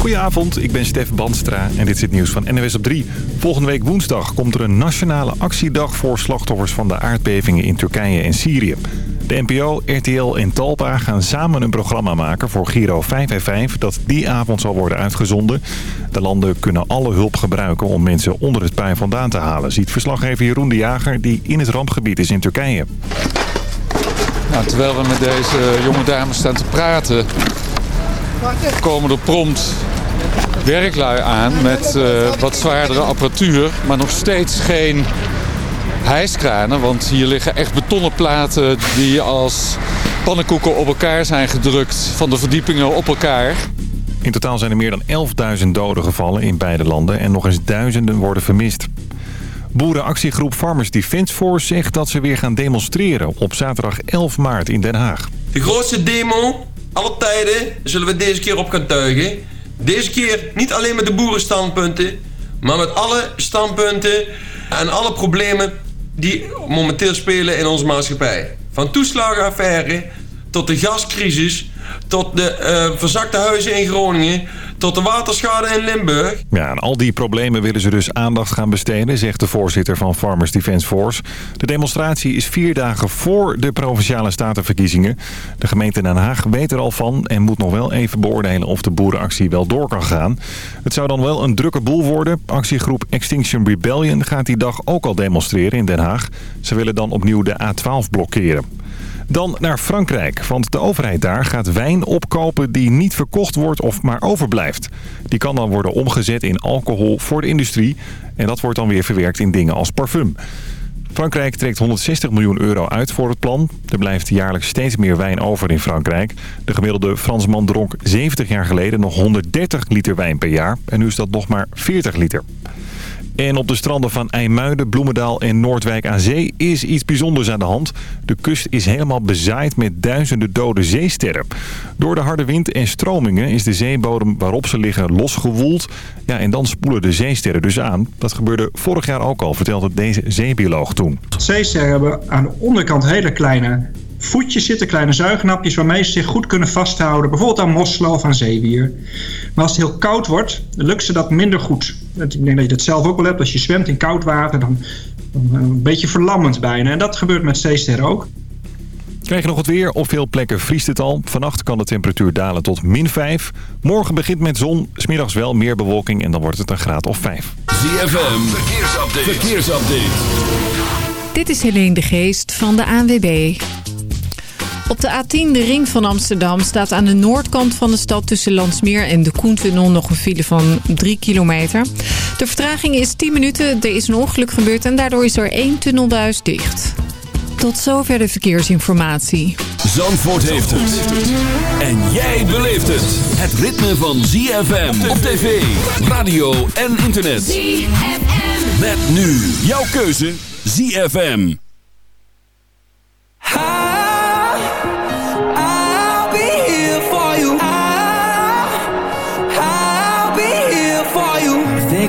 Goedenavond, ik ben Stef Bandstra en dit is het nieuws van NWS op 3. Volgende week woensdag komt er een nationale actiedag voor slachtoffers van de aardbevingen in Turkije en Syrië. De NPO, RTL en Talpa gaan samen een programma maken voor Giro 555 dat die avond zal worden uitgezonden. De landen kunnen alle hulp gebruiken om mensen onder het puin vandaan te halen, ziet verslaggever Jeroen de Jager die in het rampgebied is in Turkije. Nou, terwijl we met deze jonge dames staan te praten, komen er prompt werklui aan met uh, wat zwaardere apparatuur, maar nog steeds geen hijskranen. Want hier liggen echt betonnen platen die als pannenkoeken op elkaar zijn gedrukt van de verdiepingen op elkaar. In totaal zijn er meer dan 11.000 doden gevallen in beide landen en nog eens duizenden worden vermist. Boerenactiegroep Farmers Defence Force zegt dat ze weer gaan demonstreren op zaterdag 11 maart in Den Haag. De grootste demo alle tijden zullen we deze keer op gaan tuigen. Deze keer niet alleen met de boerenstandpunten, maar met alle standpunten en alle problemen die momenteel spelen in onze maatschappij. Van toeslagenaffaire tot de gascrisis, tot de uh, verzakte huizen in Groningen tot de waterschade in Limburg. Ja, aan al die problemen willen ze dus aandacht gaan besteden, zegt de voorzitter van Farmers Defence Force. De demonstratie is vier dagen voor de Provinciale Statenverkiezingen. De gemeente Den Haag weet er al van en moet nog wel even beoordelen of de boerenactie wel door kan gaan. Het zou dan wel een drukke boel worden. Actiegroep Extinction Rebellion gaat die dag ook al demonstreren in Den Haag. Ze willen dan opnieuw de A12 blokkeren. Dan naar Frankrijk, want de overheid daar gaat wijn opkopen die niet verkocht wordt of maar overblijft. Die kan dan worden omgezet in alcohol voor de industrie en dat wordt dan weer verwerkt in dingen als parfum. Frankrijk trekt 160 miljoen euro uit voor het plan. Er blijft jaarlijks steeds meer wijn over in Frankrijk. De gemiddelde Fransman dronk 70 jaar geleden nog 130 liter wijn per jaar. En nu is dat nog maar 40 liter. En op de stranden van IJmuiden, Bloemendaal en Noordwijk aan Zee is iets bijzonders aan de hand. De kust is helemaal bezaaid met duizenden dode zeesterren. Door de harde wind en stromingen is de zeebodem waarop ze liggen losgewoeld. Ja, en dan spoelen de zeesterren dus aan. Dat gebeurde vorig jaar ook al, vertelde deze zeebioloog toen. Zeesterren hebben aan de onderkant hele kleine voetjes zitten, kleine zuignapjes waarmee ze zich goed kunnen vasthouden. Bijvoorbeeld aan mosselen of aan zeewier. Maar als het heel koud wordt, lukt ze dat minder goed. Ik denk dat je dat zelf ook wel hebt. Als je zwemt in koud water, dan, dan een beetje verlammend bijna. En dat gebeurt met zeesterren ook. Krijg je nog wat weer? Op veel plekken vriest het al. Vannacht kan de temperatuur dalen tot min 5. Morgen begint met zon. Smiddags wel meer bewolking en dan wordt het een graad of 5. ZFM, verkeersupdate. verkeersupdate. Dit is Helene de Geest van de ANWB. Op de A10, de ring van Amsterdam, staat aan de noordkant van de stad tussen Landsmeer en de Koentunnel nog een file van 3 kilometer. De vertraging is 10 minuten, er is een ongeluk gebeurd en daardoor is er één tunnelbuis dicht. Tot zover de verkeersinformatie. Zandvoort heeft het. En jij beleeft het. Het ritme van ZFM op tv, radio en internet. ZFM. Met nu jouw keuze ZFM.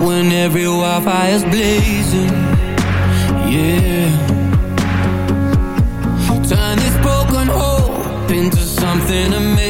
when every wildfire's blazing. Yeah. Turn this broken hope into something amazing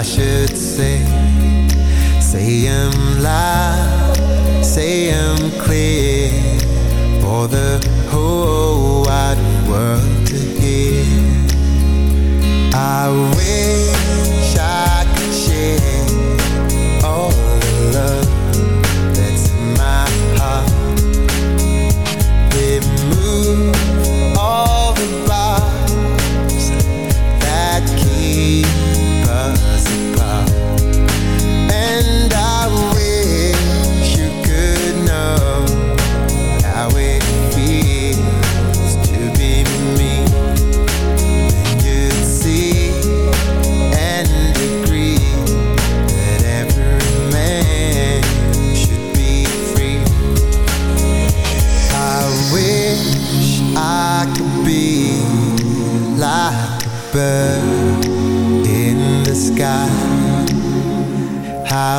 I should say. Say them loud, say them clear. For the whole wide world.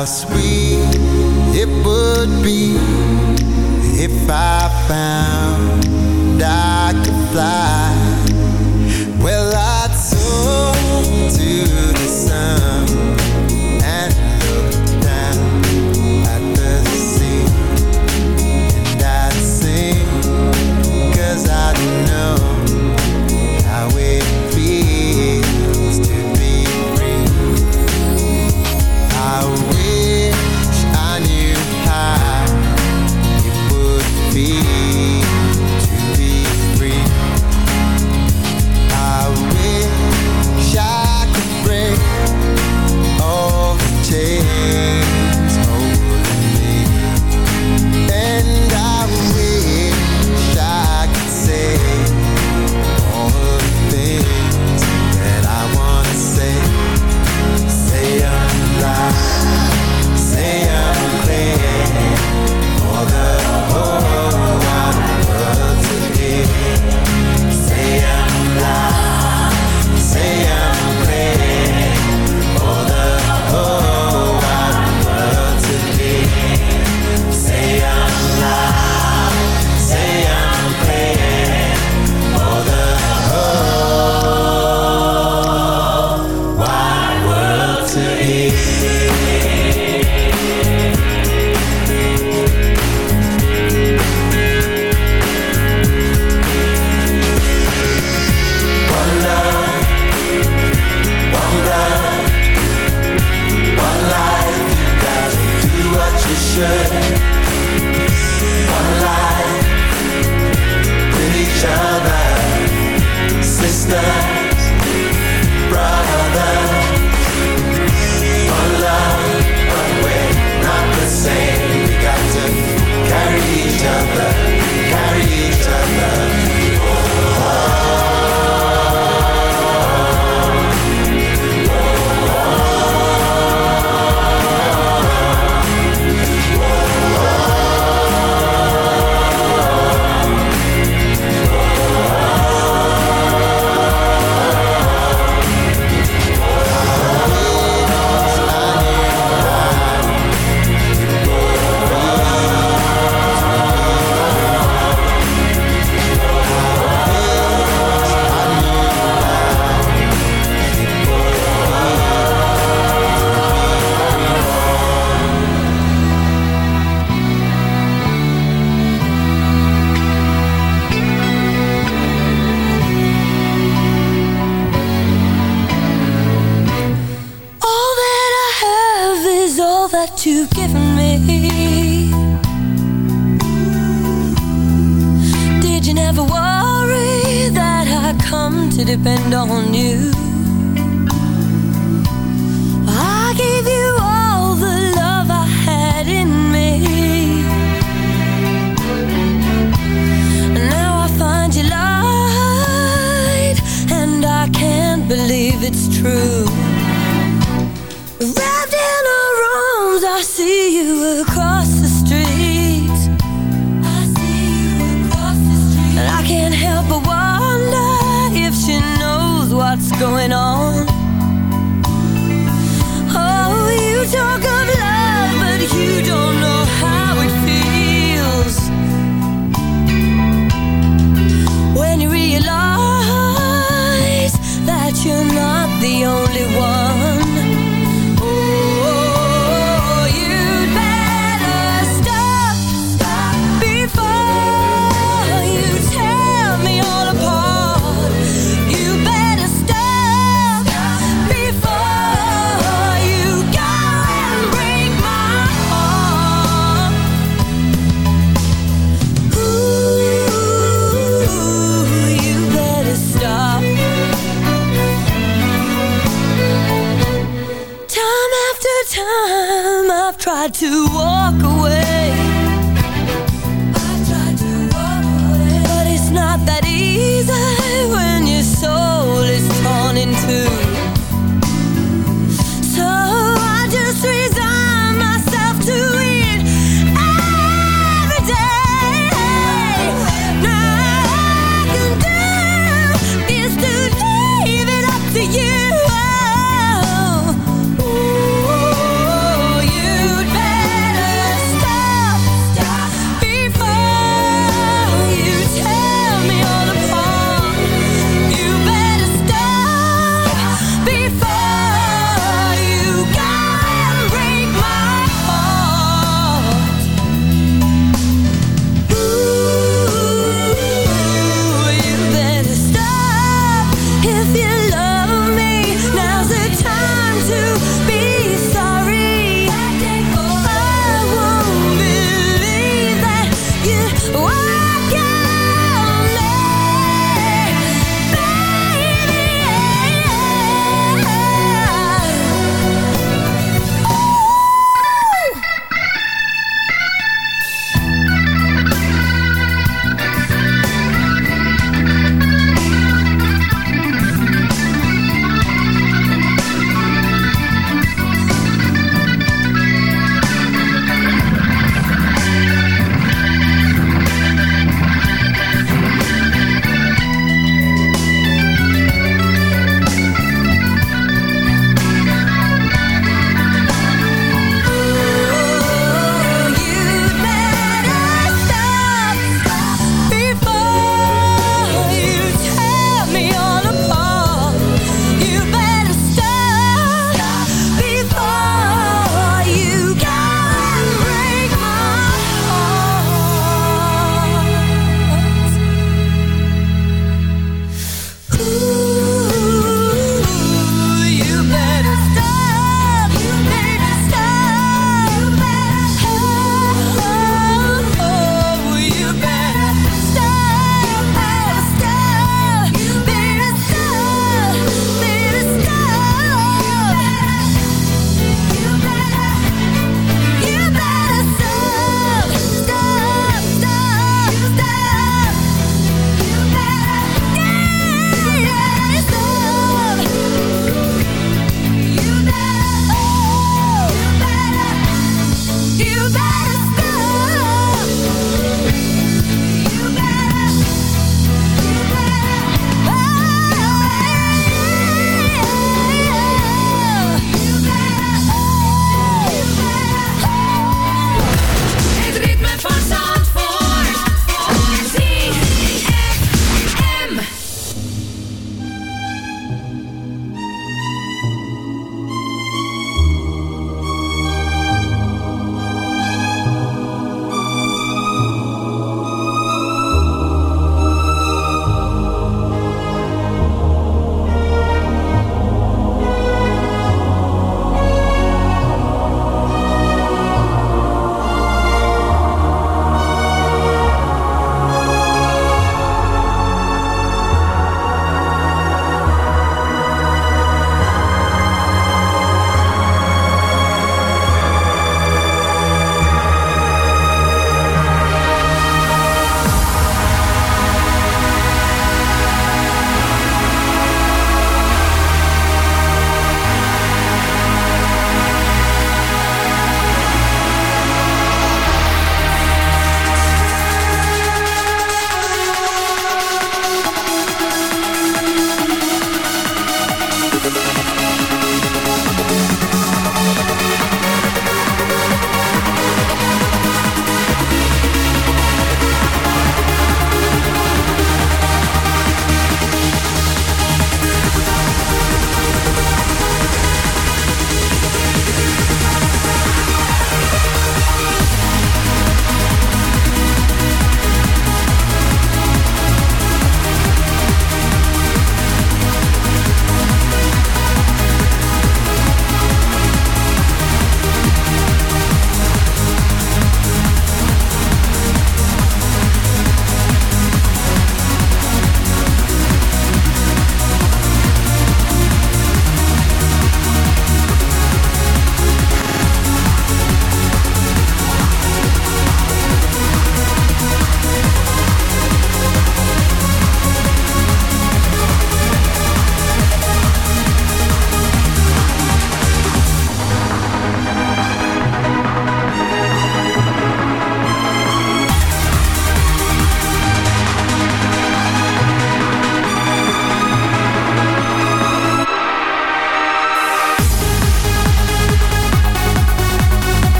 how sweet it would be if I found I could fly.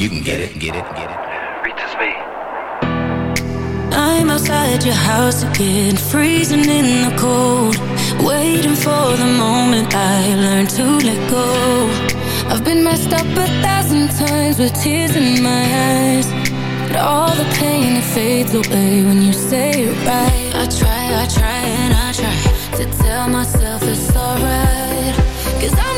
You can get it, get it, get it. Read this me. I'm outside your house again, freezing in the cold. Waiting for the moment I learn to let go. I've been messed up a thousand times with tears in my eyes. But all the pain it fades away when you say it right. I try, I try, and I try to tell myself it's alright. Cause I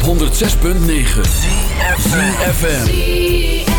op 106.9 FM.